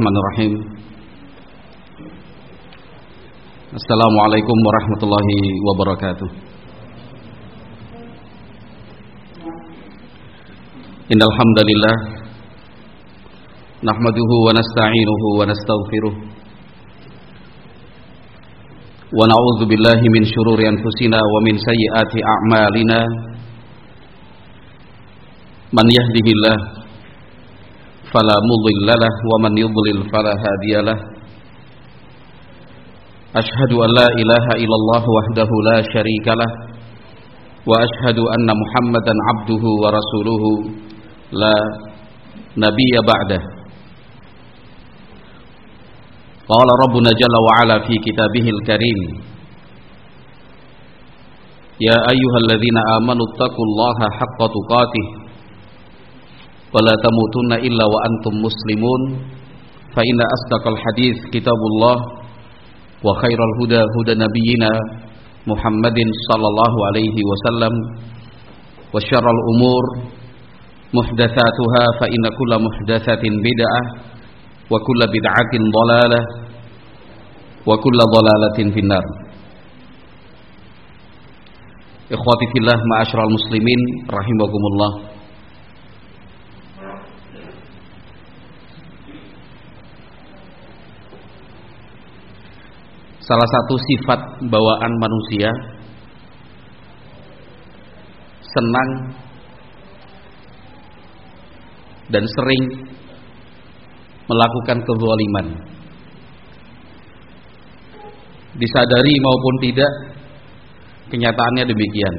Bismillahirrahmanirrahim. Assalamualaikum warahmatullahi wabarakatuh. Innal hamdalillah nahmaduhu wa nasta'inuhu wa nastaghfiruh. Wa na'udzu billahi min shururi anfusina wa min sayyiati a'malina. Man yahdihillahu فلا مضل له ومن يضلل فلا هادي له. أشهد أن لا إله إلا الله وحده لا شريك له وأشهد أن محمدا عبده ورسوله لا نبي بعده. قال ربنا جل وعلا في كتابه الكريم يا أيها الذين آمنوا اتقوا الله حق تقاته ولا تموتن إلا وأنتم مسلمون فإن أصدق الحديث كتاب الله وخير الهدى هدى نبينا محمد صلى الله عليه وسلم وشر الأمور محدثاتها فإن كل محدثة بدعة وكل بدعة ضلالة وكل ضلالة في النار إخواتي في الله معاشر المسلمين salah satu sifat bawaan manusia senang dan sering melakukan kezaliman. Disadari maupun tidak kenyataannya demikian.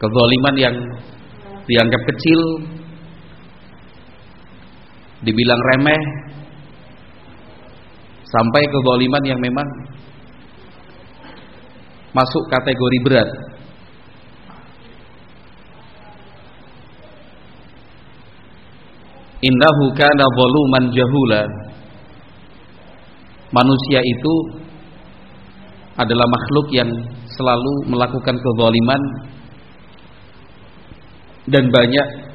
Kezaliman yang dianggap kecil dibilang remeh. Sampai kezaliman yang memang masuk kategori berat. Innahu kana zaluman jahula. Manusia itu adalah makhluk yang selalu melakukan kezaliman dan banyak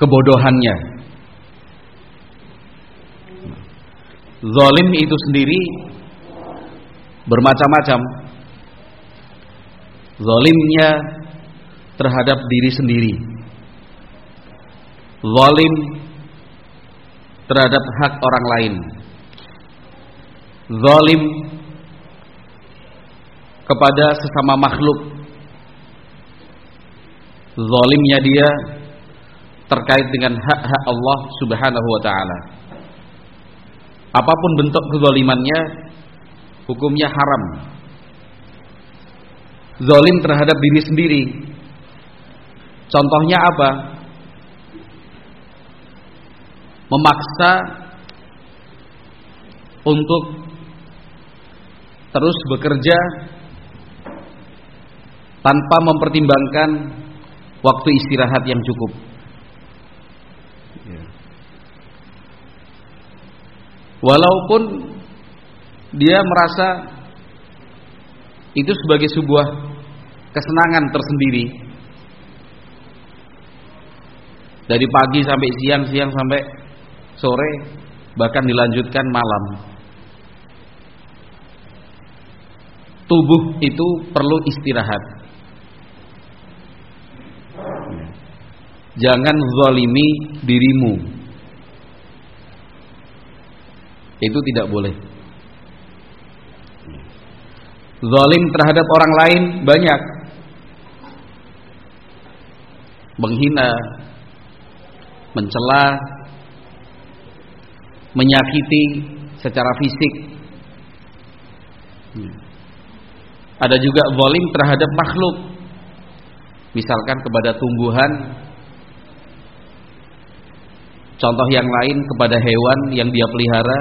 kebodohannya. Zalim itu sendiri bermacam-macam. Zalimnya terhadap diri sendiri. Zalim terhadap hak orang lain. Zalim kepada sesama makhluk. Zalimnya dia terkait dengan hak-hak Allah Subhanahu wa taala. Apa pun bentuk kezalimannya hukumnya haram. Zalim terhadap diri sendiri. Contohnya apa? Memaksa untuk terus bekerja tanpa mempertimbangkan waktu istirahat yang cukup. Walaupun dia merasa itu sebagai sebuah kesenangan tersendiri. Dari pagi sampai siang, siang sampai sore, bahkan dilanjutkan malam. Tubuh itu perlu istirahat. Jangan zalimi dirimu itu tidak boleh. Zalim terhadap orang lain banyak. Menghina, mencela, menyakiti secara fisik. Ada juga zalim terhadap makhluk. Misalkan kepada tumbuhan Contoh yang lain kepada hewan yang dia pelihara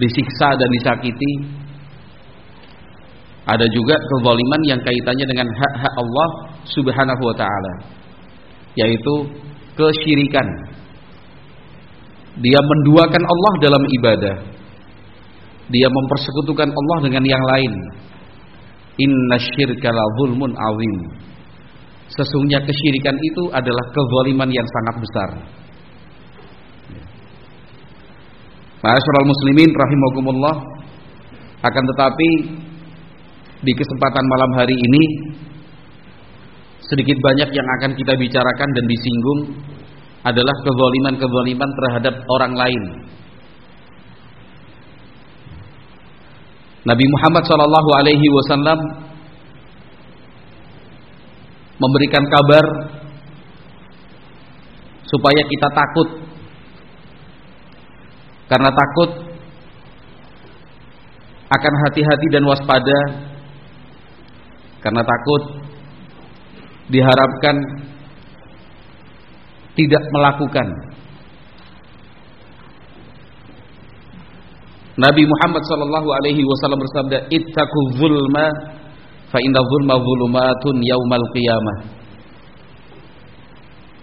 disiksa dan disakiti. Ada juga kezaliman yang kaitannya dengan hak-hak Allah Subhanahu wa taala, yaitu kesyirikan. Dia menduakan Allah dalam ibadah. Dia mempersekutukan Allah dengan yang lain. Inna syirka la zulmun azim. Sesungguhnya kesyirikan itu adalah kezaliman yang sangat besar. Ma'asyiral muslimin rahimakumullah. Akan tetapi di kesempatan malam hari ini sedikit banyak yang akan kita bicarakan dan disinggung adalah kezaliman-kezaliman terhadap orang lain. Nabi Muhammad sallallahu alaihi wasallam memberikan kabar supaya kita takut karena takut akan hati-hati dan waspada karena takut diharapkan tidak melakukan Nabi Muhammad sallallahu alaihi wasallam bersabda, "Ittaqu zulma fa inna zulma zulumatun yaumal qiyamah."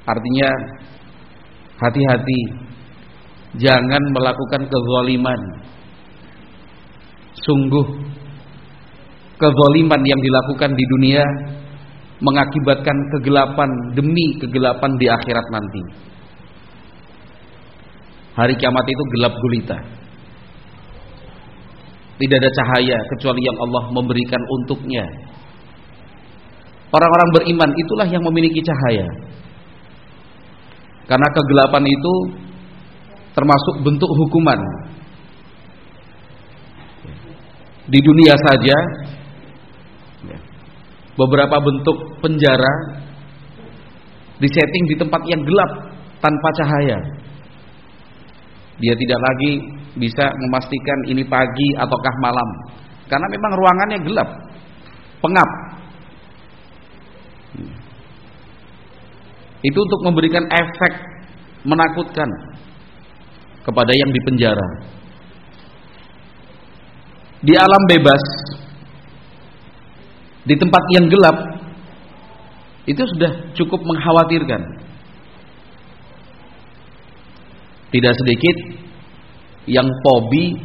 Artinya hati-hati jangan melakukan kezaliman. Sungguh kezaliman yang dilakukan di dunia mengakibatkan kegelapan demi kegelapan di akhirat nanti. Hari kiamat itu gelap gulita. Tidak ada cahaya kecuali yang Allah memberikan untuknya. Orang-orang beriman itulah yang memiliki cahaya. Karena kegelapan itu termasuk bentuk hukuman. Di dunia saja beberapa bentuk penjara disetting di tempat yang gelap tanpa cahaya. Dia tidak lagi bisa memastikan ini pagi ataukah malam karena memang ruangannya gelap, pengap. Itu untuk memberikan efek menakutkan kepada yang dipenjara. Di alam bebas di tempat yang gelap itu sudah cukup mengkhawatirkan. Tidak sedikit yang pobi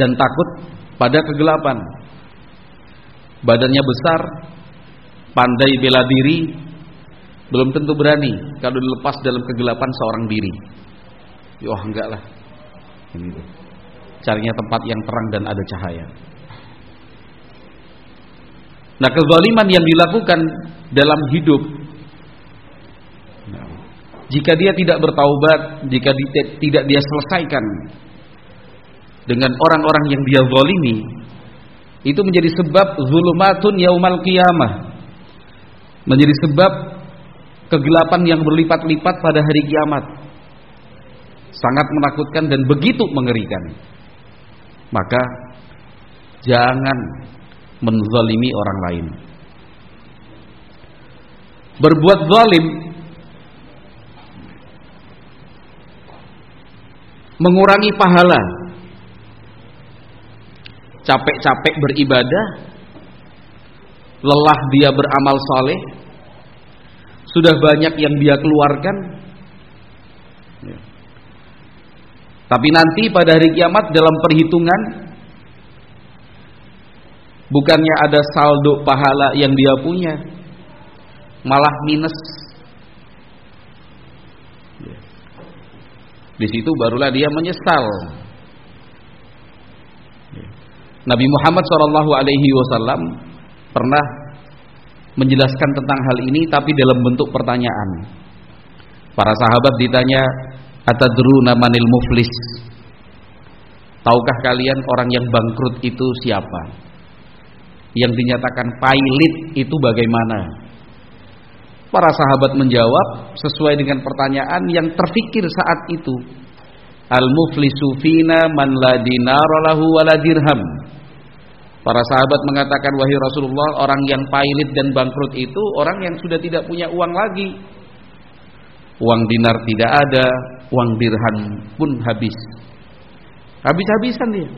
dan takut pada kegelapan. Badannya besar, pandai bela diri, belum tentu berani kalau dilepas dalam kegelapan seorang diri. Wah enggak lah. Ini Carinya tempat yang terang dan ada cahaya. Nah kezaliman yang dilakukan dalam hidup jika dia tidak bertaubat, jika dia, tidak dia selesaikan dengan orang-orang yang dia zalimi, itu menjadi sebab zulumatun yaumal qiyamah. Menjadi sebab kegelapan yang berlipat-lipat pada hari kiamat. Sangat menakutkan dan begitu mengerikan. Maka jangan menzalimi orang lain. Berbuat zalim mengurangi pahala. Capek-capek beribadah, lelah dia beramal soleh, sudah banyak yang dia keluarkan. Ya. Tapi nanti pada hari kiamat dalam perhitungan Bukannya ada saldo pahala yang dia punya Malah minus Di situ barulah dia menyesal Nabi Muhammad SAW pernah menjelaskan tentang hal ini, tapi dalam bentuk pertanyaan. Para sahabat ditanya, "Atadruna manil muflis?" Tahukah kalian orang yang bangkrut itu siapa? yang dinyatakan pailit itu bagaimana? Para sahabat menjawab sesuai dengan pertanyaan yang terfikir saat itu. Al-muflisu fina man la lahu wala dirham. Para sahabat mengatakan wahai Rasulullah, orang yang pailit dan bangkrut itu orang yang sudah tidak punya uang lagi. Uang dinar tidak ada, uang dirham pun habis. Habis-habisan dia.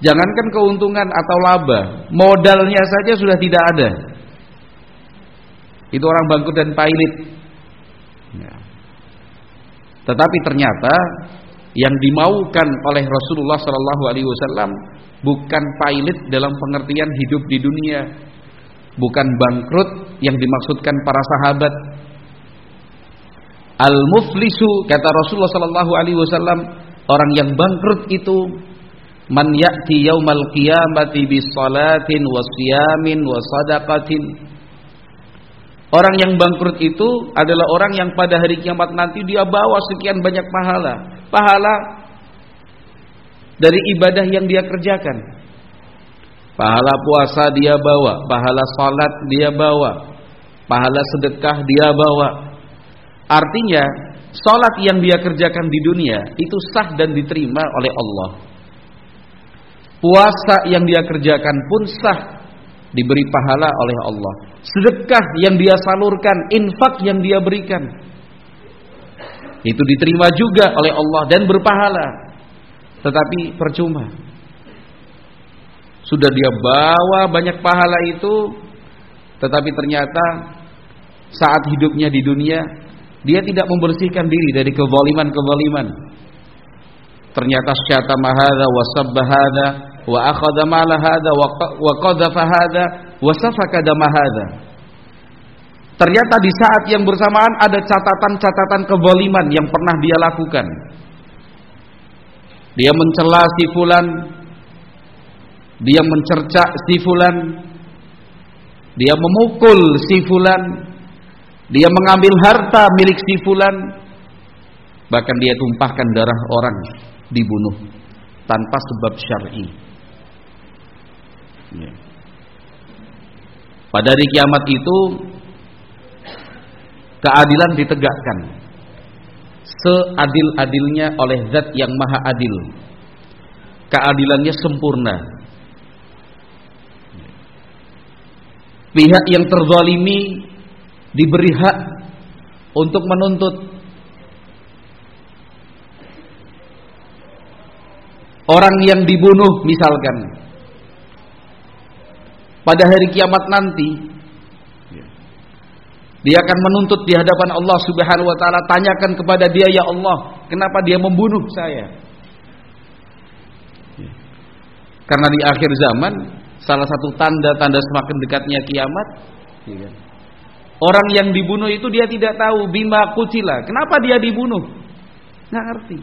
Jangankan keuntungan atau laba, modalnya saja sudah tidak ada. Itu orang bangkrut dan pailit. Ya. Tetapi ternyata yang dimaukan oleh Rasulullah sallallahu alaihi wasallam bukan pailit dalam pengertian hidup di dunia, bukan bangkrut yang dimaksudkan para sahabat. Al-muflisu kata Rasulullah sallallahu alaihi wasallam, orang yang bangkrut itu man ya'ti yaumal qiyamati bis salatin wasiyamin wasadaqatin Orang yang bangkrut itu adalah orang yang pada hari kiamat nanti dia bawa sekian banyak pahala. Pahala dari ibadah yang dia kerjakan. Pahala puasa dia bawa, pahala salat dia bawa, pahala sedekah dia bawa. Artinya, salat yang dia kerjakan di dunia itu sah dan diterima oleh Allah. Puasa yang dia kerjakan pun sah diberi pahala oleh Allah. Sedekah yang dia salurkan, infak yang dia berikan itu diterima juga oleh Allah dan berpahala. Tetapi percuma. Sudah dia bawa banyak pahala itu tetapi ternyata saat hidupnya di dunia dia tidak membersihkan diri dari kezaliman-kezaliman. Ternyata syatama hadza wa sabba wa akhadha mala hadha wa qadhafa hadha wa safaka dama. Ternyata di saat yang bersamaan ada catatan-catatan kezaliman yang pernah dia lakukan. Dia mencela si fulan, dia mencerca si fulan, dia memukul si fulan, dia mengambil harta milik si fulan, bahkan dia tumpahkan darah orang dibunuh tanpa sebab syar'i. Ya. Pada hari kiamat itu keadilan ditegakkan seadil-adilnya oleh zat yang maha adil. Keadilannya sempurna. Pihak yang terzalimi diberi hak untuk menuntut. Orang yang dibunuh misalkan. Pada hari kiamat nanti dia akan menuntut di hadapan Allah Subhanahu wa taala, tanyakan kepada dia ya Allah, kenapa dia membunuh saya? Karena di akhir zaman salah satu tanda-tanda semakin dekatnya kiamat Orang yang dibunuh itu dia tidak tahu bima kucila. Kenapa dia dibunuh? Nggak ngerti.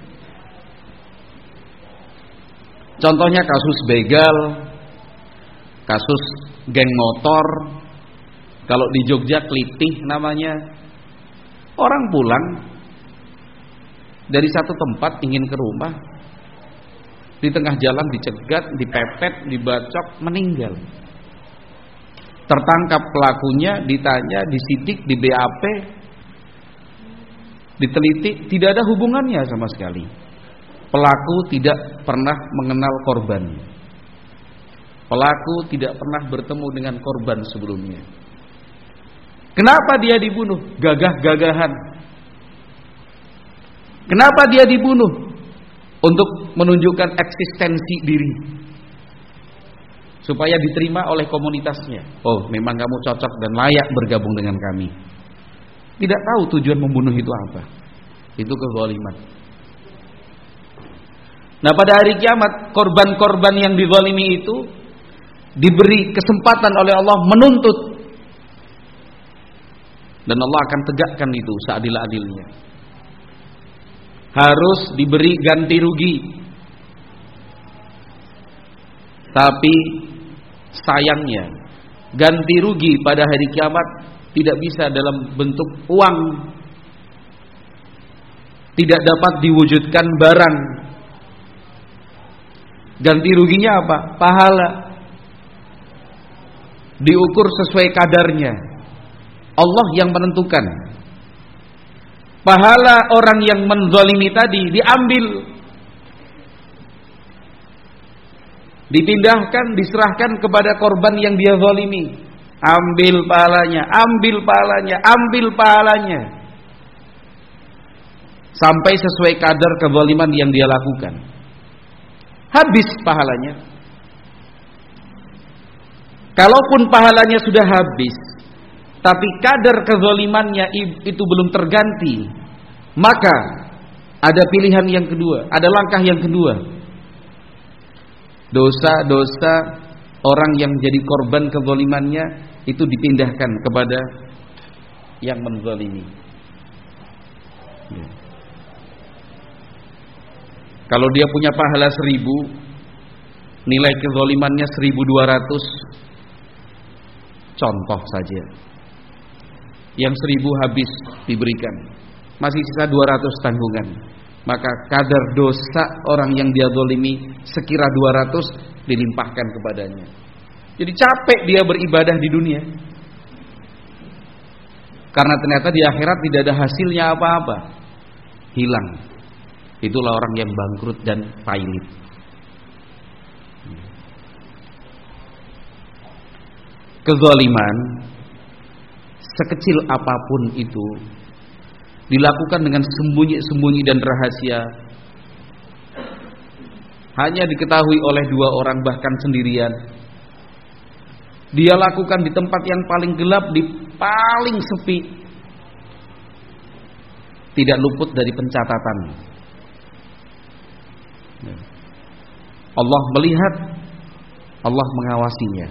Contohnya kasus begal, kasus geng motor kalau di Jogja kelitih namanya orang pulang dari satu tempat ingin ke rumah di tengah jalan dicegat, dipepet, dibacok, meninggal. Tertangkap pelakunya, ditanya, disidik, di BAP, diteliti, tidak ada hubungannya sama sekali. Pelaku tidak pernah mengenal korban. Pelaku tidak pernah bertemu dengan korban sebelumnya. Kenapa dia dibunuh? Gagah-gagahan. Kenapa dia dibunuh? Untuk menunjukkan eksistensi diri. Supaya diterima oleh komunitasnya. Oh, memang kamu cocok dan layak bergabung dengan kami. Tidak tahu tujuan membunuh itu apa. Itu kezaliman. Nah pada hari kiamat korban-korban yang dizalimi itu diberi kesempatan oleh Allah menuntut dan Allah akan tegakkan itu seadil-adilnya harus diberi ganti rugi tapi sayangnya ganti rugi pada hari kiamat tidak bisa dalam bentuk uang tidak dapat diwujudkan barang ganti ruginya apa? pahala diukur sesuai kadarnya. Allah yang menentukan. Pahala orang yang menzalimi tadi diambil dipindahkan, diserahkan kepada korban yang dia zalimi. Ambil pahalanya, ambil pahalanya, ambil pahalanya. Sampai sesuai kadar kezaliman yang dia lakukan. Habis pahalanya. Kalaupun pahalanya sudah habis, tapi kadar kezolimannya itu belum terganti, maka Ada pilihan yang kedua, ada langkah yang kedua. Dosa-dosa orang yang jadi korban kezalimannya itu dipindahkan kepada yang menzalimi. Ya. Kalau dia punya pahala seribu, nilai kezalimannya seribu dua ratus, contoh saja. Yang seribu habis diberikan, masih sisa dua ratus tanggungan. Maka kadar dosa orang yang dia zalimi sekira dua ratus dilimpahkan kepadanya. Jadi capek dia beribadah di dunia. Karena ternyata di akhirat tidak ada hasilnya apa-apa. Hilang. Itulah orang yang bangkrut dan pailit. Kezaliman sekecil apa pun itu dilakukan dengan sembunyi-sembunyi dan rahasia. Hanya diketahui oleh dua orang bahkan sendirian. Dia lakukan di tempat yang paling gelap di paling sepi. Tidak luput dari pencatatan. Allah melihat Allah mengawasinya.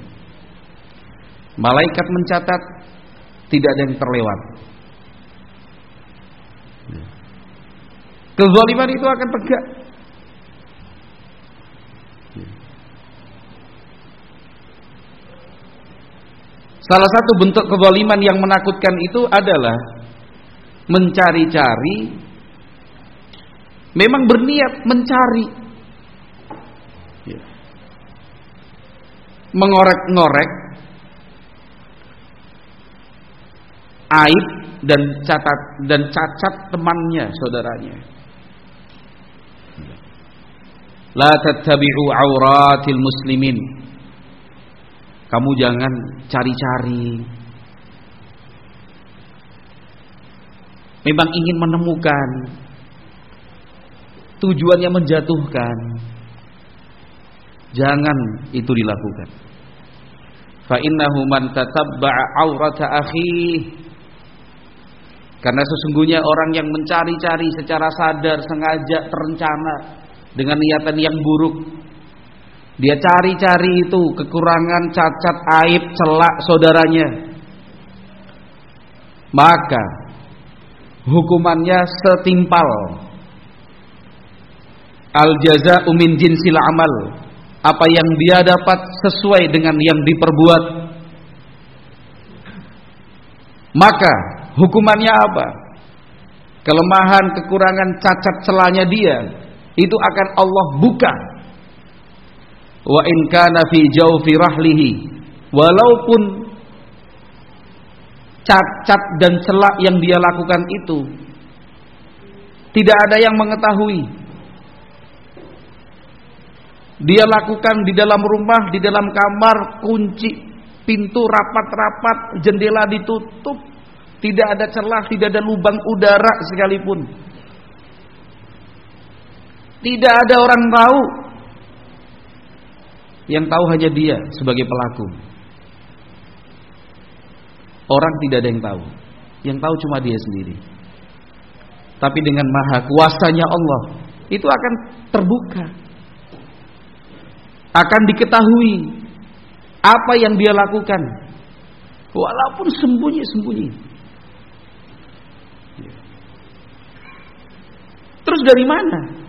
Malaikat mencatat tidak ada yang terlewat kezaliman itu akan tegak. Salah satu bentuk kezaliman yang menakutkan itu adalah mencari-cari. Memang berniat mencari. Mengorek-ngorek aib dan catat dan cacat temannya saudaranya la tattabi'u auratil muslimin kamu jangan cari-cari. Memang ingin menemukan tujuannya menjatuhkan. Jangan itu dilakukan. Fa innahu man tatabba'a aurata akhi karena sesungguhnya orang yang mencari-cari secara sadar, sengaja, terencana dengan niatan yang buruk dia cari-cari itu kekurangan, cacat, aib, celak saudaranya. Maka hukumannya setimpal. Al jaza umin jinsil amal. Apa yang dia dapat sesuai dengan yang diperbuat. Maka hukumannya apa? Kelemahan, kekurangan, cacat celahnya dia itu akan Allah buka. Wa in kana fi jawfi rahlihi walaupun cacat dan celak yang dia lakukan itu tidak ada yang mengetahui. Dia lakukan di dalam rumah di dalam kamar kunci pintu rapat-rapat jendela ditutup tidak ada celah tidak ada lubang udara sekalipun tidak ada orang tahu yang tahu hanya dia sebagai pelaku. Orang tidak ada yang tahu. Yang tahu cuma dia sendiri. Tapi dengan maha kuasanya Allah, itu akan terbuka. Akan diketahui apa yang dia lakukan. Walaupun sembunyi-sembunyi. Terus dari mana?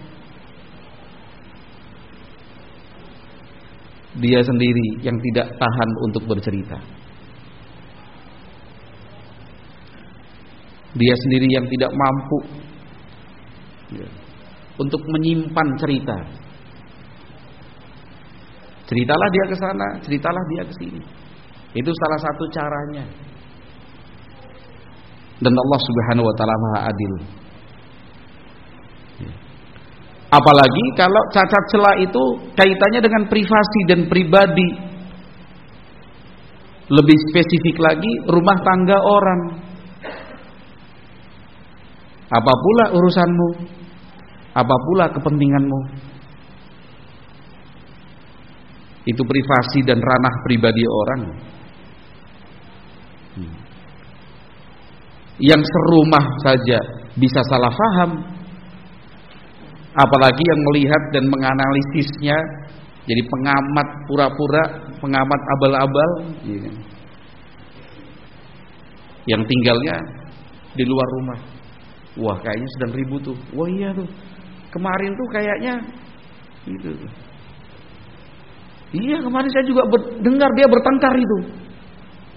Dia sendiri yang tidak tahan untuk bercerita. Dia sendiri yang tidak mampu untuk menyimpan cerita. Ceritalah dia ke sana, ceritalah dia ke sini. Itu salah satu caranya. Dan Allah Subhanahu wa taala Maha Adil. Apalagi kalau cacat celah itu kaitannya dengan privasi dan pribadi. Lebih spesifik lagi rumah tangga orang. Apa pula urusanmu? Apa pula kepentinganmu? Itu privasi dan ranah pribadi orang. Hmm. Yang serumah saja bisa salah faham apalagi yang melihat dan menganalisisnya jadi pengamat pura-pura, pengamat abal-abal, ya. yang tinggalnya di luar rumah. Wah, kayaknya sedang ribut tuh. Wah iya tuh. Kemarin tuh kayaknya gitu. Iya, kemarin saya juga dengar dia bertengkar itu.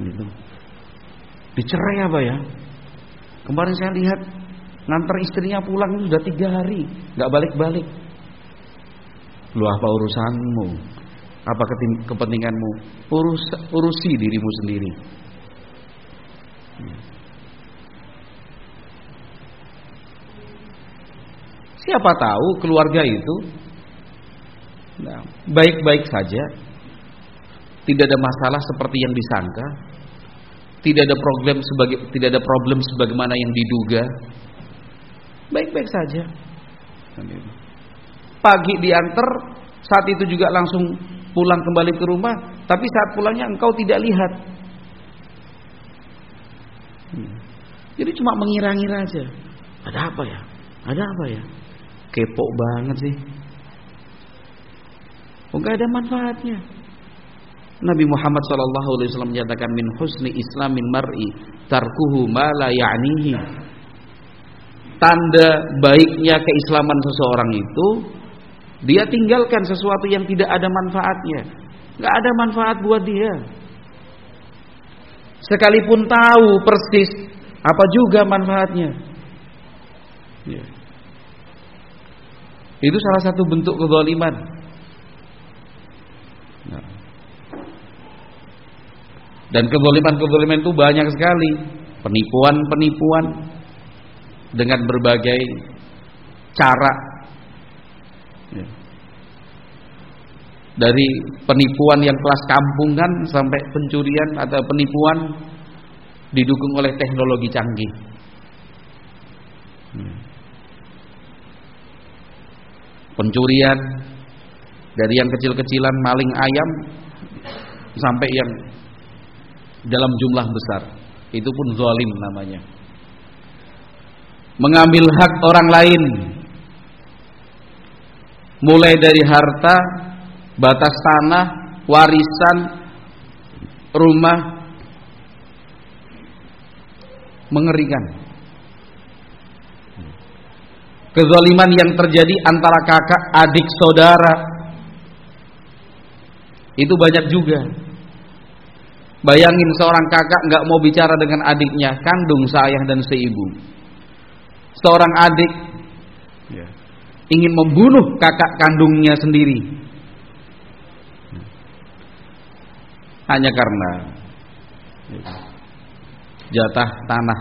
Gitu. Dicerai apa ya? Kemarin saya lihat ngantar istrinya pulang sudah tiga hari, nggak balik-balik. Lu apa urusanmu? Apa kepentinganmu? Urus, urusi dirimu sendiri. Siapa tahu keluarga itu nah, baik-baik nah, saja, tidak ada masalah seperti yang disangka, tidak ada problem sebagai tidak ada problem sebagaimana yang diduga, baik-baik saja. Pagi diantar, saat itu juga langsung pulang kembali ke rumah, tapi saat pulangnya engkau tidak lihat. Hmm. Jadi cuma mengira-ngira aja. Ada apa ya? Ada apa ya? Kepo banget sih. Enggak ada manfaatnya. Nabi Muhammad SAW menyatakan min husni islamin mar'i tarkuhu ma la ya'nihi. Tanda baiknya keislaman seseorang itu dia tinggalkan sesuatu yang tidak ada manfaatnya. Gak ada manfaat buat dia. Sekalipun tahu persis apa juga manfaatnya. Ya. Itu salah satu bentuk kezaliman. Nah. Dan kezaliman-kezaliman itu banyak sekali. Penipuan-penipuan dengan berbagai cara Ya. Dari penipuan yang kelas kampungan sampai pencurian atau penipuan didukung oleh teknologi canggih. Ya. Pencurian dari yang kecil-kecilan maling ayam sampai yang dalam jumlah besar. Itu pun zalim namanya. Mengambil hak orang lain mulai dari harta, batas tanah, warisan, rumah mengerikan. Kezaliman yang terjadi antara kakak, adik, saudara itu banyak juga. Bayangin seorang kakak nggak mau bicara dengan adiknya, kandung seayah dan seibu. Seorang adik ingin membunuh kakak kandungnya sendiri. Hanya karena jatah tanah.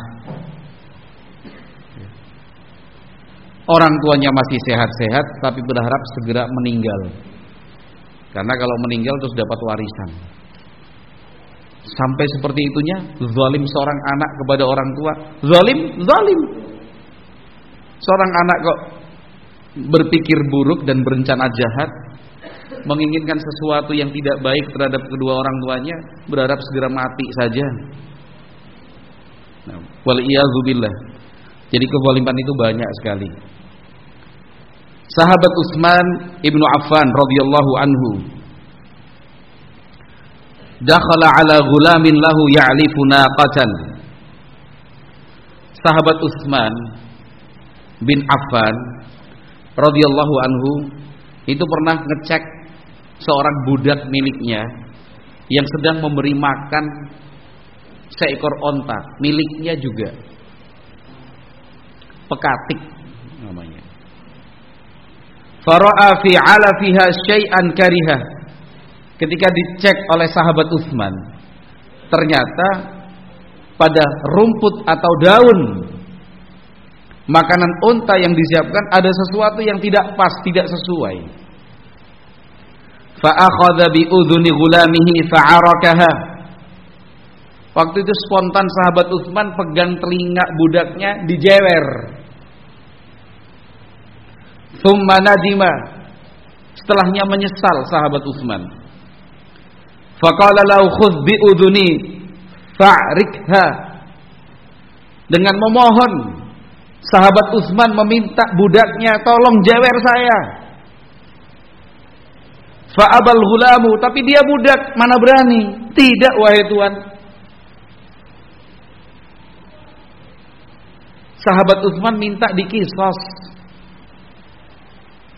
Orang tuanya masih sehat-sehat tapi berharap segera meninggal. Karena kalau meninggal terus dapat warisan. Sampai seperti itunya zalim seorang anak kepada orang tua. Zalim zalim seorang anak kok berpikir buruk dan berencana jahat, menginginkan sesuatu yang tidak baik terhadap kedua orang tuanya, berharap segera mati saja. Nah. Jadi kezaliman itu banyak sekali. Sahabat Utsman ibnu Affan radhiyallahu anhu dakhala ala gulamin lahu ya'lifu naqatan. Sahabat Utsman bin Affan radhiyallahu anhu itu pernah ngecek seorang budak miliknya yang sedang memberi makan seekor onta. Miliknya juga. Pekatik namanya. Fara'a fi 'alafiha syai'an kariha. Ketika dicek oleh sahabat Utsman ternyata pada rumput atau daun makanan unta yang disiapkan ada sesuatu yang tidak pas, tidak sesuai. Fa'akhadha bi udhuni gulamihi fa'arakaha. Waktu itu spontan sahabat Utsman pegang telinga budaknya dijewer. Thumma nadima. Setelahnya menyesal sahabat Utsman. Faqala lau khudh bi udhuni fa'rikha. Dengan memohon Sahabat Utsman meminta budaknya, "Tolong jewer saya." Fa'abal gulamu, tapi dia budak, mana berani? Tidak wahai Tuhan. Sahabat Utsman minta dikisos.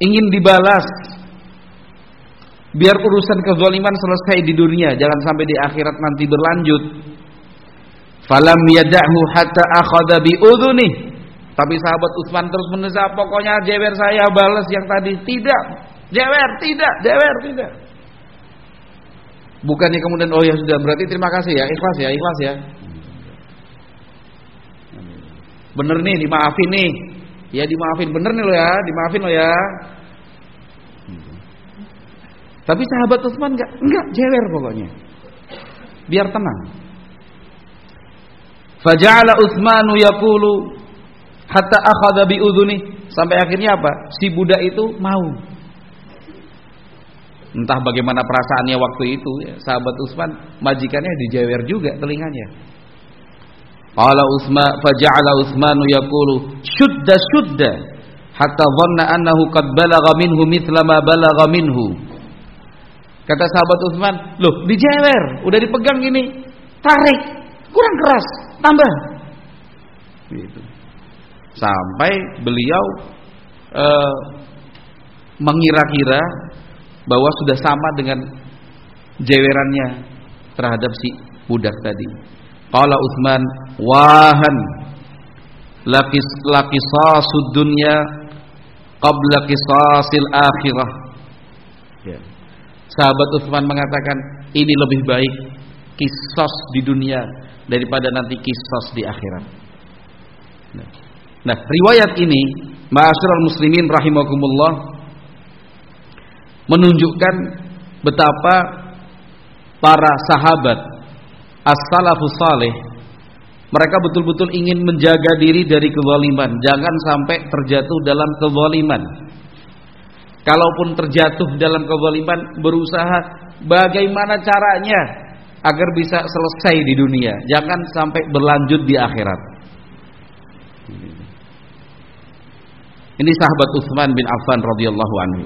Ingin dibalas. Biar urusan kezaliman selesai di dunia, jangan sampai di akhirat nanti berlanjut. Falam yada'hu hatta akhadha bi udhuni. Tapi sahabat Utsman terus menesak, pokoknya jewer saya balas yang tadi. Tidak, jewer, tidak, jewer, tidak. Bukannya kemudian oh ya sudah berarti terima kasih ya, ikhlas ya, ikhlas ya. Bener nih, dimaafin nih. Ya dimaafin, bener nih lo ya, dimaafin lo ya. Tapi sahabat Utsman enggak, enggak jewer pokoknya. Biar tenang. Faja'ala Utsmanu yaqulu hatta akhadha bi udhuni sampai akhirnya apa? Si budak itu mau. Entah bagaimana perasaannya waktu itu ya, sahabat Utsman majikannya dijewer juga telinganya. Qala Utsman faja'ala Utsmanu yaqulu shudda shudda hatta dhanna annahu qad balagha minhu mithla ma balagha minhu. Kata sahabat Utsman, "Loh, dijewer, udah dipegang gini. Tarik, kurang keras, tambah." Gitu. Sampai beliau uh, mengira-kira bahwa sudah sama dengan jewerannya terhadap si budak tadi. Qala Utsman, "Wahan laqis laqisasud dunya qabla qisasil akhirah." Ya. Sahabat Utsman mengatakan ini lebih baik kisos di dunia daripada nanti kisos di akhirat. Nah, riwayat ini, ma'asyiral muslimin rahimakumullah menunjukkan betapa para sahabat as-salafus saleh mereka betul-betul ingin menjaga diri dari kezaliman, jangan sampai terjatuh dalam kezaliman. Kalaupun terjatuh dalam kezaliman berusaha bagaimana caranya agar bisa selesai di dunia, jangan sampai berlanjut di akhirat. Ini sahabat Utsman bin Affan radhiyallahu anhu.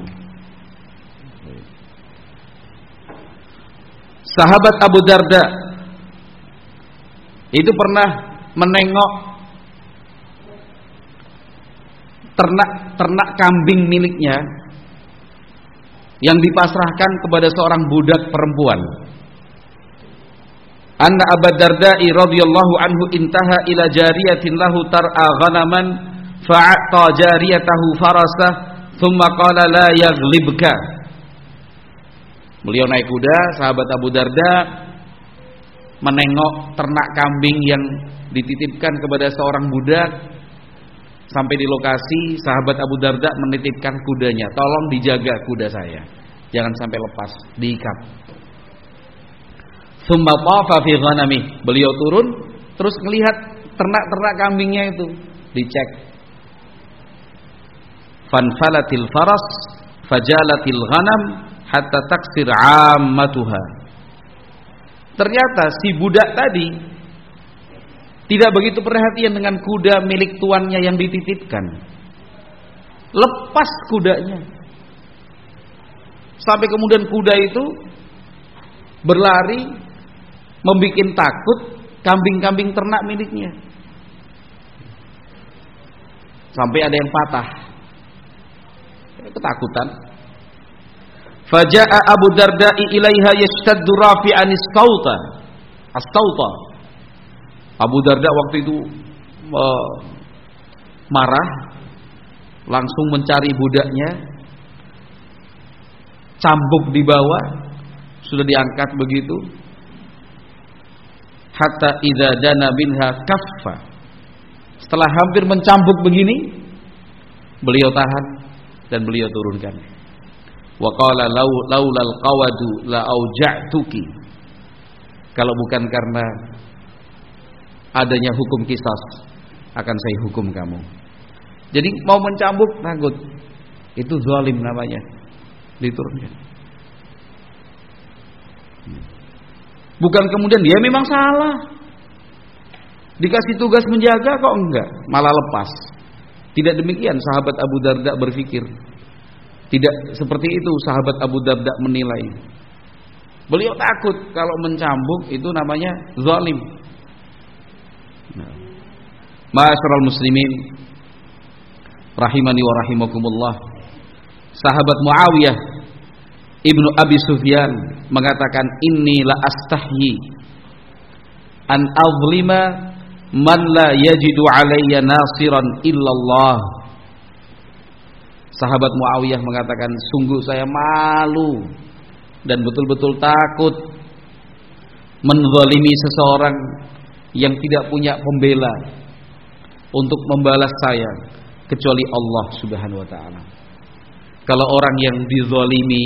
Sahabat Abu Darda itu pernah menengok ternak ternak kambing miliknya yang dipasrahkan kepada seorang budak perempuan. Anna Abu Darda'i radhiyallahu anhu intaha ila jariyatin lahu tar'a ghanaman fa'ata jariyatahu farasah thumma qala la. Beliau naik kuda, sahabat Abu Darda menengok ternak kambing yang dititipkan kepada seorang budak Sampai di lokasi sahabat Abu Darda menitipkan kudanya, tolong dijaga kuda saya. Jangan sampai lepas, diikat. Ghanami. Beliau turun terus melihat ternak-ternak kambingnya itu, dicek. Fanfalatil faras fajalatil ghanam hatta taksir ammatuha. Ternyata si budak tadi tidak begitu perhatian dengan kuda milik tuannya yang dititipkan. Lepas kudanya. Sampai kemudian kuda itu berlari membuat takut kambing-kambing ternak miliknya. Sampai ada yang patah. Ketakutan. Faja'a Abu Darda'i ilaiha yashtaddu rafi'an istauta. Astauta. Abu Darda waktu itu uh, marah, langsung mencari budaknya, cambuk di bawah, sudah diangkat begitu. Hatta idza dana binha kaffa. Setelah hampir mencambuk begini, beliau tahan dan beliau turunkan. Wa qala laulal qawadu la auja'tuki. Kalau bukan karena adanya hukum kisas akan saya hukum kamu. Jadi mau mencambuk takut. Itu zalim namanya. Diturunkan. Bukan kemudian dia memang salah. Dikasih tugas menjaga kok enggak, malah lepas. Tidak demikian sahabat Abu Darda berpikir. Tidak seperti itu sahabat Abu Darda menilai. Beliau takut kalau mencambuk itu namanya zalim. Nah. Ma'asyiral muslimin rahimani wa rahimakumullah. Sahabat Muawiyah Ibnu Abi Sufyan mengatakan inni la astahyi an azlima man la yajidu alayya nasiran illallah Sahabat Muawiyah mengatakan sungguh saya malu dan betul-betul takut menzalimi seseorang yang tidak punya pembela untuk membalas saya kecuali Allah Subhanahu wa taala. Kalau orang yang dizalimi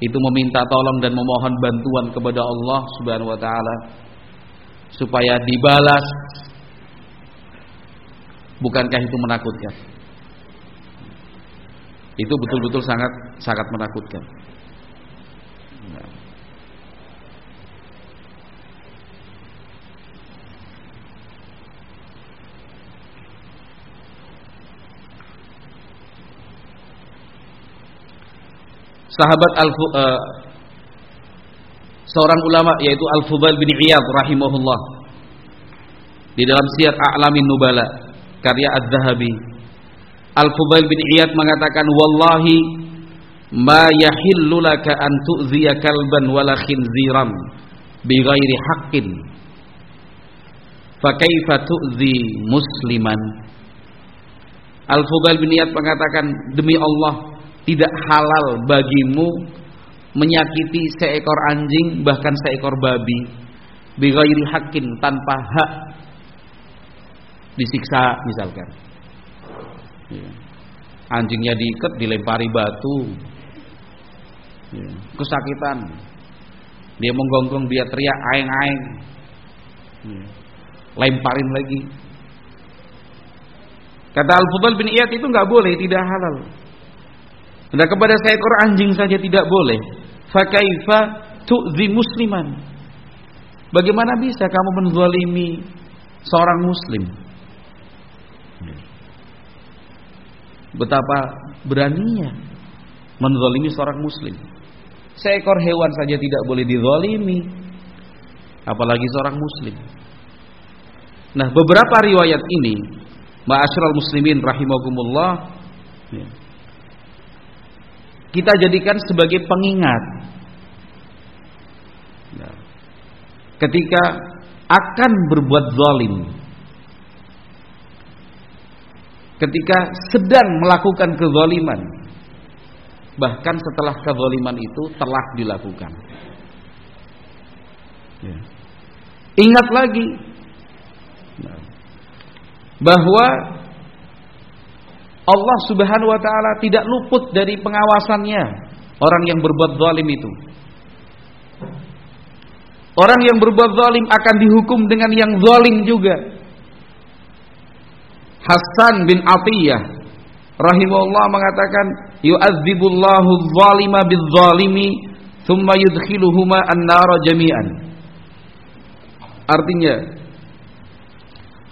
itu meminta tolong dan memohon bantuan kepada Allah Subhanahu wa taala supaya dibalas bukankah itu menakutkan? Itu betul-betul sangat sangat menakutkan. Sahabat al uh, seorang ulama yaitu Al-Fudail bin Iyad rahimahullah di dalam Syiar A'lamin Nubala karya Az-Zahabi. Al-Fudail bin Iyad mengatakan wallahi ma yahillu laka an tu'ziya kalban wala khinziran bighairi haqqin. Fa kaifa tu'zi musliman? Al-Fudail bin Iyad mengatakan demi Allah tidak halal bagimu menyakiti seekor anjing bahkan seekor babi bighairi hakin tanpa hak disiksa misalkan ya. anjingnya diikat dilempari batu ya. kesakitan dia menggonggong dia teriak aeng-aeng ya. lemparin lagi kata Al-Fudhal bin Iyad itu nggak boleh tidak halal Nah kepada seekor anjing saja tidak boleh. Fakaifa tu'zi musliman. Bagaimana bisa kamu menzalimi seorang muslim? Betapa beraninya menzalimi seorang muslim. Seekor hewan saja tidak boleh dizalimi, apalagi seorang muslim. Nah, beberapa riwayat ini, ma'asyiral muslimin rahimakumullah, ya, kita jadikan sebagai pengingat ya. ketika akan berbuat zalim ketika sedang melakukan kezaliman bahkan setelah kezaliman itu telah dilakukan ya. ingat lagi ya. bahwa Allah Subhanahu wa taala tidak luput dari pengawasannya orang yang berbuat zalim itu. Orang yang berbuat zalim akan dihukum dengan yang zalim juga. Hasan bin Atiyah rahimahullah mengatakan yu'adzibullahu zalima bizzalimi thumma yudkhiluhuma an-nara jami'an. Artinya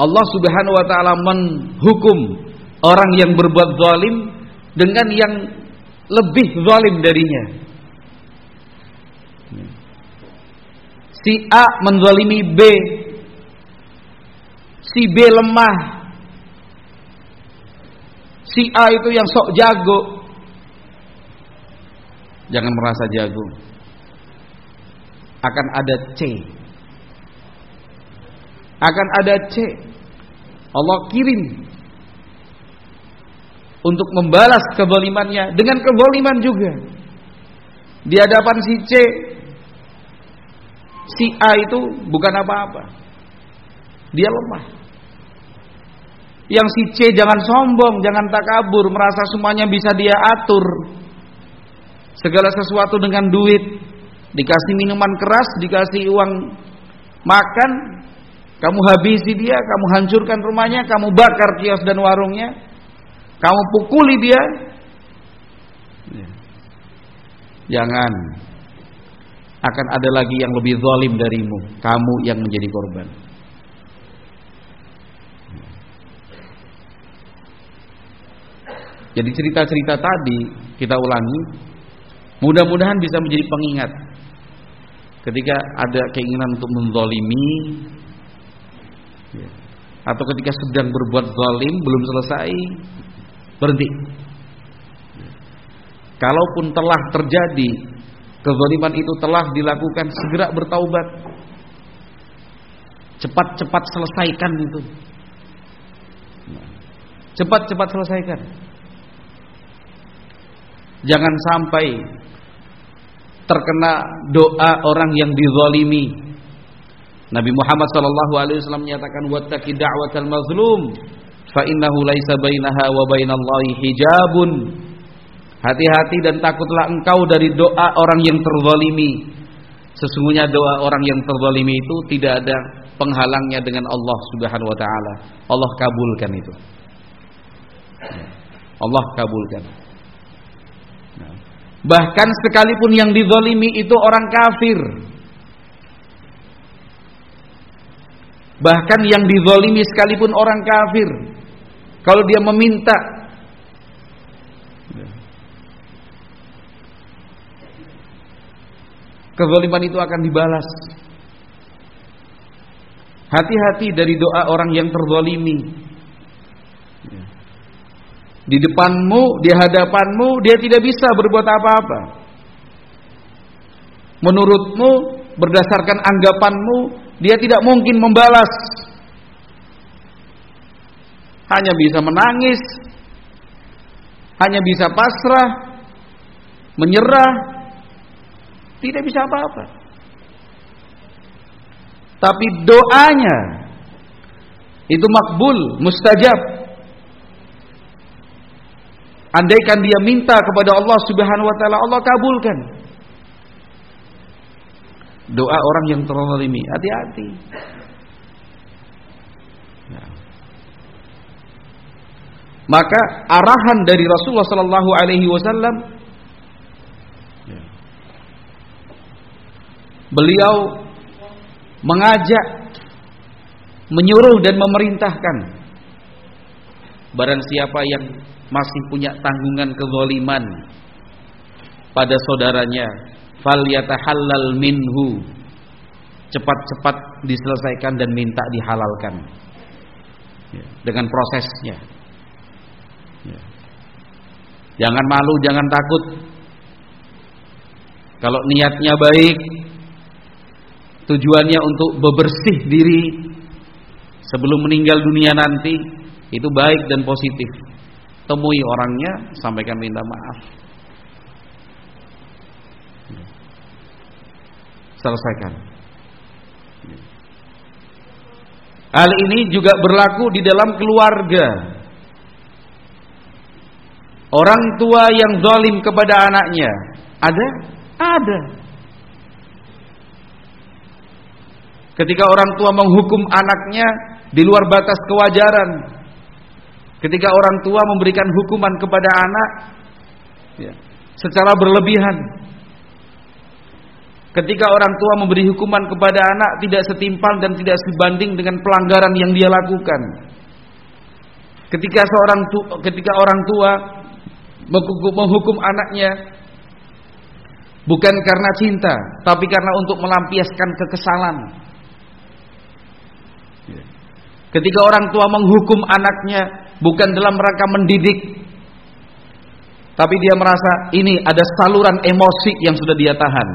Allah Subhanahu wa taala menghukum orang yang berbuat zalim dengan yang lebih zalim darinya. Si A menzalimi B. Si B lemah. Si A itu yang sok jago. Jangan merasa jago. Akan ada C. Akan ada C. Allah kirim untuk membalas kezalimannya dengan kezaliman juga. Di hadapan si C, si A itu bukan apa-apa. Dia lemah. Yang si C jangan sombong, jangan takabur, merasa semuanya bisa dia atur. Segala sesuatu dengan duit, dikasih minuman keras, dikasih uang makan, kamu habisi dia, kamu hancurkan rumahnya, kamu bakar kios dan warungnya, kamu pukuli dia. Ya. Jangan. Akan ada lagi yang lebih zalim darimu. Kamu yang menjadi korban. Jadi cerita-cerita tadi kita ulangi, mudah-mudahan bisa menjadi pengingat. Ketika ada keinginan untuk menzolimi, ya, atau ketika sedang berbuat zalim belum selesai, berhenti. Kalaupun telah terjadi kezaliman itu telah dilakukan, segera bertaubat. Cepat-cepat selesaikan itu. Cepat-cepat selesaikan. Jangan sampai terkena doa orang yang dizalimi. Nabi Muhammad sallallahu alaihi wasallam menyatakan wattaqi da'watal mazlum fa innahu laisa bainaha wa bainallahi hijabun. Hati-hati dan takutlah engkau dari doa orang yang terzalimi. Sesungguhnya doa orang yang terzalimi itu tidak ada penghalangnya dengan Allah Subhanahu wa taala. Allah kabulkan itu. Allah kabulkan. Bahkan sekalipun yang dizalimi itu orang kafir. Bahkan yang dizalimi sekalipun orang kafir. Kalau dia meminta kezaliman itu akan dibalas. Hati-hati dari doa orang yang terzalimi. Di depanmu, di hadapanmu dia tidak bisa berbuat apa-apa. Menurutmu, berdasarkan anggapanmu, dia tidak mungkin membalas. Hanya bisa menangis, hanya bisa pasrah, menyerah, tidak bisa apa-apa. Tapi doanya itu makbul, mustajab. Andaikan dia minta kepada Allah Subhanahu wa taala, Allah kabulkan. Doa orang yang terzalimi, hati-hati. Ya. Maka arahan dari Rasulullah sallallahu alaihi wasallam ya. beliau mengajak menyuruh dan memerintahkan barang siapa yang masih punya tanggungan kezaliman pada saudaranya. Fal yatahallal minhu. Cepat-cepat diselesaikan dan minta dihalalkan. Ya, dengan prosesnya. Ya. jangan malu jangan takut. Kalau niatnya baik tujuannya untuk bebersih diri sebelum meninggal dunia nanti itu baik dan positif temui orangnya, sampaikan minta maaf. Selesaikan. Hal ini juga berlaku di dalam keluarga. Orang tua yang zalim kepada anaknya, ada? Ada. Ketika orang tua menghukum anaknya di luar batas kewajaran, Ketika orang tua memberikan hukuman kepada anak ya, secara berlebihan. Ketika orang tua memberi hukuman kepada anak tidak setimpal dan tidak sebanding dengan pelanggaran yang dia lakukan. Ketika seorang tu, ketika orang tua menghukum, anaknya bukan karena cinta, tapi karena untuk melampiaskan kekesalan. Ya. Ketika orang tua menghukum anaknya bukan dalam rangka mendidik. Tapi dia merasa ini ada saluran emosi yang sudah dia tahan.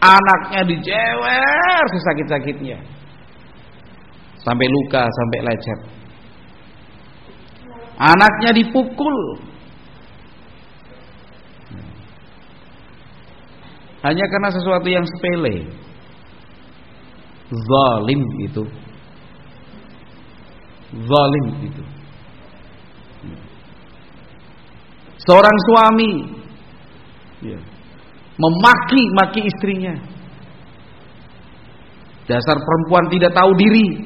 Anaknya dijewer sesakit-sakitnya. Sampai luka sampai lecet. Anaknya dipukul. Hanya karena sesuatu yang sepele. Zalim itu zalim itu. Seorang suami ya, memaki-maki istrinya. Dasar perempuan tidak tahu diri.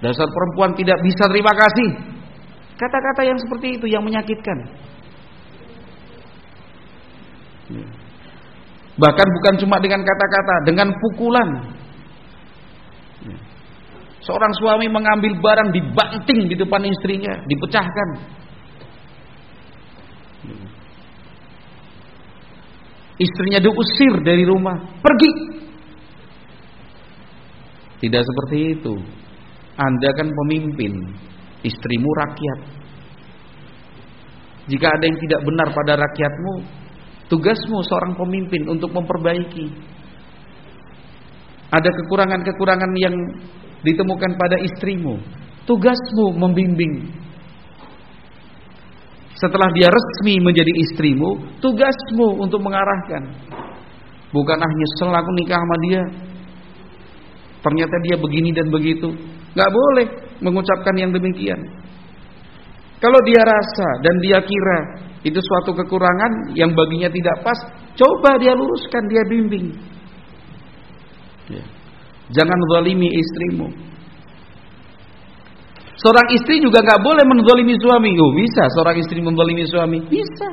Dasar perempuan tidak bisa terima kasih. Kata-kata yang seperti itu yang menyakitkan. Ya. Bahkan bukan cuma dengan kata-kata, dengan pukulan. Seorang suami mengambil barang dibanting di depan istrinya, dipecahkan. Istrinya diusir dari rumah, pergi. Tidak seperti itu. Anda kan pemimpin, istrimu rakyat. Jika ada yang tidak benar pada rakyatmu, tugasmu seorang pemimpin untuk memperbaiki. Ada kekurangan-kekurangan yang ditemukan pada istrimu, tugasmu membimbing. Setelah dia resmi menjadi istrimu, tugasmu untuk mengarahkan. Bukan ah nyesel aku nikah sama dia. Ternyata dia begini dan begitu. Gak boleh mengucapkan yang demikian. Kalau dia rasa dan dia kira itu suatu kekurangan yang baginya tidak pas, coba dia luruskan, dia bimbing. Ya. Jangan zalimi istrimu. Seorang istri juga nggak boleh menzalimi suami. Oh, bisa seorang istri menzalimi suami? Bisa.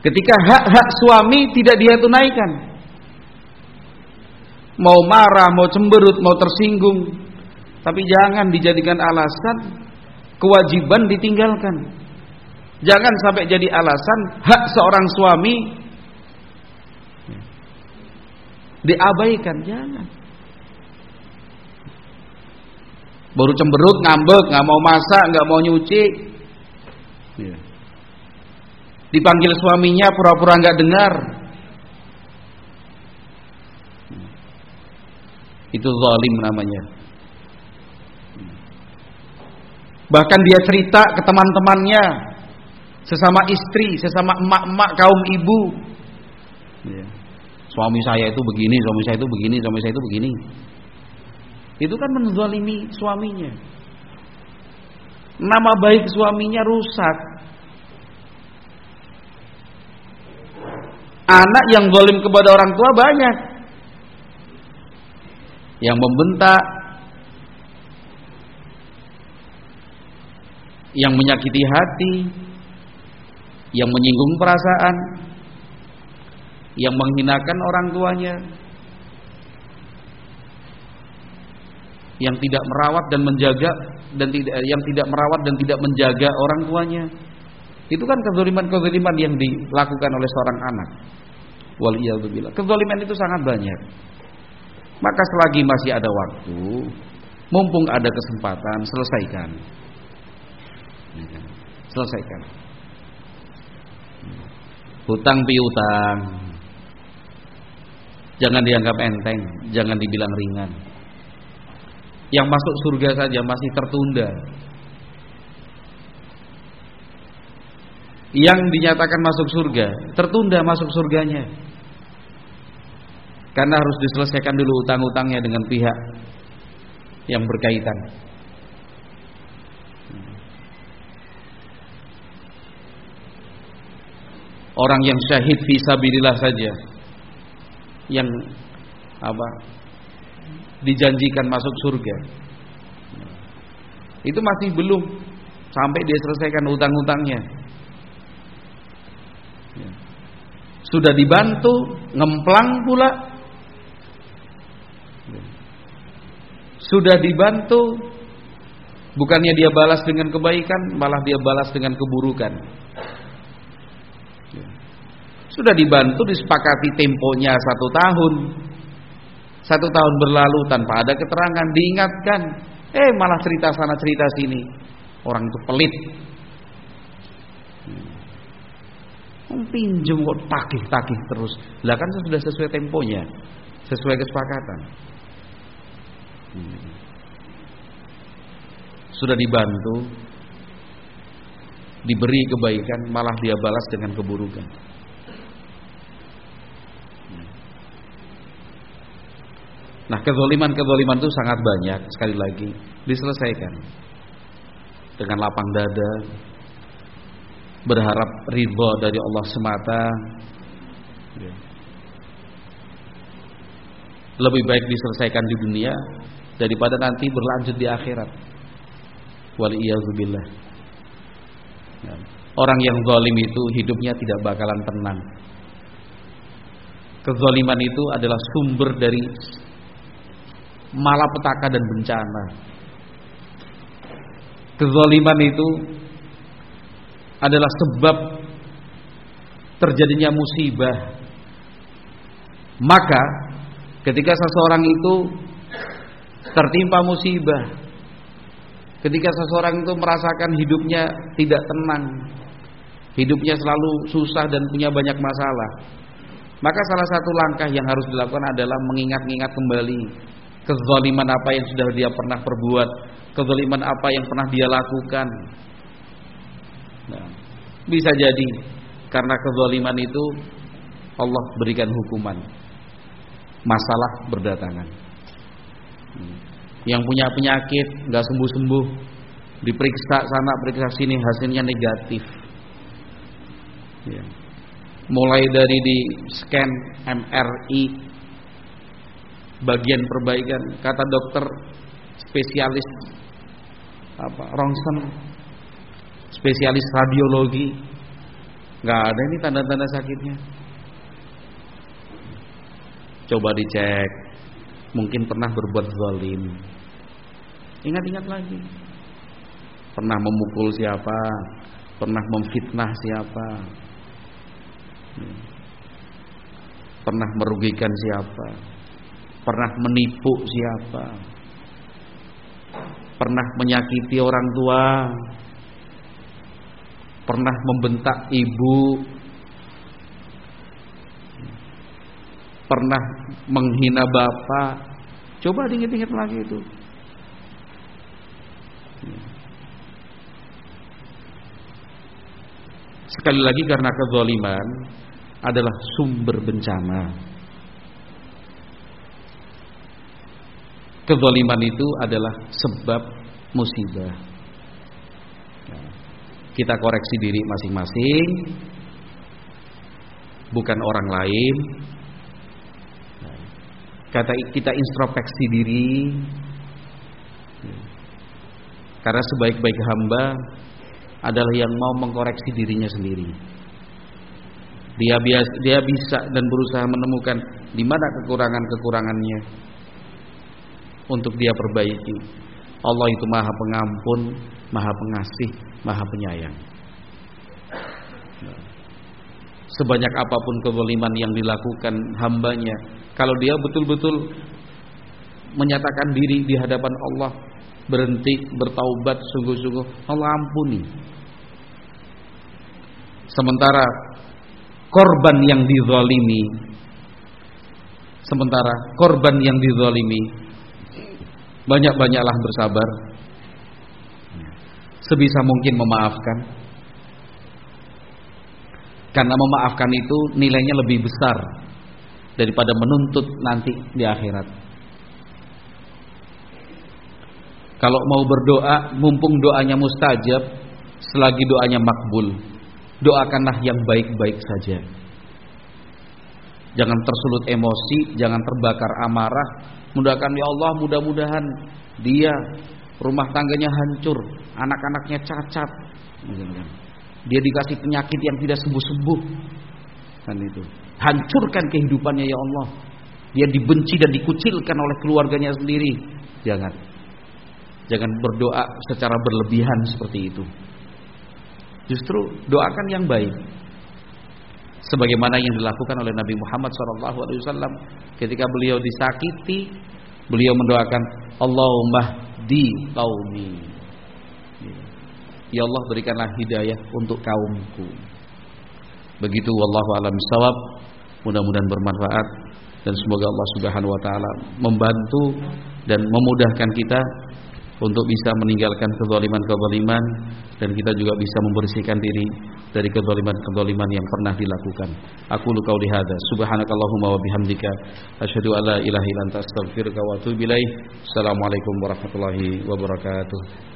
Ketika hak-hak suami tidak dia tunaikan. Mau marah, mau cemberut, mau tersinggung. Tapi jangan dijadikan alasan kewajiban ditinggalkan. Jangan sampai jadi alasan hak seorang suami diabaikan. Jangan. Baru cemberut, ngambek, nggak mau masak, nggak mau nyuci. Ya. Dipanggil suaminya pura-pura nggak dengar. Itu zalim namanya. Bahkan dia cerita ke teman-temannya, sesama istri, sesama emak-emak kaum ibu. Ya. Suami saya itu begini, suami saya itu begini, suami saya itu begini. Itu kan menzalimi suaminya. Nama baik suaminya rusak. Anak yang zalim kepada orang tua banyak. Yang membentak, yang menyakiti hati, yang menyinggung perasaan, yang menghinakan orang tuanya, yang tidak merawat dan menjaga dan tidak yang tidak merawat dan tidak menjaga orang tuanya. Itu kan kezaliman-kezaliman yang dilakukan oleh seorang anak. Waliyadzubillah. Kezaliman itu sangat banyak. Maka selagi masih ada waktu, mumpung ada kesempatan, selesaikan. Selesaikan. Hutang piutang. Jangan dianggap enteng, jangan dibilang ringan. Yang masuk surga saja masih tertunda. Yang dinyatakan masuk surga, tertunda masuk surganya. Karena harus diselesaikan dulu utang-utangnya dengan pihak yang berkaitan. Orang yang syahid fisabilillah saja yang apa dijanjikan masuk surga. Itu masih belum sampai dia selesaikan utang-utangnya. Ya. Sudah dibantu, ngemplang pula. Ya. Sudah dibantu, bukannya dia balas dengan kebaikan, malah dia balas dengan keburukan. Sudah dibantu disepakati temponya satu tahun, satu tahun berlalu tanpa ada keterangan, diingatkan, eh malah cerita sana cerita sini. Orang itu pelit. Hmm. Pinjem kok takih-takih terus. Lah kan sudah sesuai temponya, sesuai kesepakatan. Hmm. Sudah dibantu, diberi kebaikan, malah dia balas dengan keburukan. Nah kezoliman-kezoliman itu sangat banyak. Sekali lagi diselesaikan Dengan lapang dada Berharap ridho dari Allah semata. Ya. Lebih baik diselesaikan di dunia Daripada nanti berlanjut di akhirat. Waliyazubillah ya. Orang yang zalim itu hidupnya tidak bakalan tenang. Kezaliman itu adalah sumber dari malapetaka dan bencana. Kezaliman itu adalah sebab terjadinya musibah. Maka ketika seseorang itu tertimpa musibah, ketika seseorang itu merasakan hidupnya tidak tenang, hidupnya selalu susah dan punya banyak masalah, maka salah satu langkah yang harus dilakukan adalah mengingat-ingat kembali kezaliman apa yang sudah dia pernah perbuat, kezaliman apa yang pernah dia lakukan. Nah, bisa jadi karena kezaliman itu Allah berikan hukuman. Masalah berdatangan. Hmm. Yang punya penyakit nggak sembuh-sembuh, diperiksa sana periksa sini hasilnya negatif. Ya. Mulai dari di scan MRI bagian perbaikan. Kata dokter spesialis apa Rongsen. Spesialis radiologi. Nggak ada ini tanda-tanda sakitnya. Coba dicek. Mungkin pernah berbuat zalim. Ingat-ingat lagi. Pernah memukul siapa? Pernah memfitnah siapa? Pernah merugikan siapa pernah menipu siapa, pernah menyakiti orang tua, pernah membentak ibu, pernah menghina bapak. Coba diingat-ingat lagi itu. Sekali lagi karena kezaliman adalah sumber bencana. Kezaliman itu adalah sebab musibah. Kita koreksi diri masing-masing, bukan orang lain. Kata kita introspeksi diri, karena sebaik-baik hamba adalah yang mau mengkoreksi dirinya sendiri. Dia biasa, dia bisa dan berusaha menemukan di mana kekurangan-kekurangannya untuk dia perbaiki. Allah itu maha pengampun, maha pengasih, maha penyayang. Sebanyak apa pun kezaliman yang dilakukan hambanya, kalau dia betul-betul menyatakan diri di hadapan Allah, berhenti bertaubat sungguh-sungguh, Allah ampuni. Sementara korban yang dizalimi, sementara korban yang dizalimi banyak-banyaklah bersabar. Sebisa mungkin memaafkan. Karena memaafkan itu nilainya lebih besar daripada menuntut nanti di akhirat. Kalau mau berdoa, mumpung doanya mustajab, selagi doanya makbul, doakanlah yang baik-baik saja. Jangan tersulut emosi, jangan terbakar amarah, Mudahkan ya Allah, mudah-mudahan dia rumah tangganya hancur, anak-anaknya cacat. Dia dikasih penyakit yang tidak sembuh-sembuh. Kan itu. Hancurkan kehidupannya ya Allah. Dia dibenci dan dikucilkan oleh keluarganya sendiri. Jangan. Jangan berdoa secara berlebihan seperti itu. Justru doakan yang baik sebagaimana yang dilakukan oleh Nabi Muhammad SAW ketika beliau disakiti beliau mendoakan Allahumma di kaumi ya Allah berikanlah hidayah untuk kaumku. Begitu wallahu alam sawab mudah-mudahan bermanfaat. Dan semoga Allah Subhanahu wa taala membantu dan memudahkan kita untuk bisa meninggalkan kezaliman-kezaliman dan kita juga bisa membersihkan diri dari kezaliman-kezaliman yang pernah dilakukan. Aku lu qauli hadza subhanakallahumma wa bihamdika asyhadu an la ilaha illa anta astaghfiruka wa atubu ilaik. Assalamualaikum warahmatullahi wabarakatuh.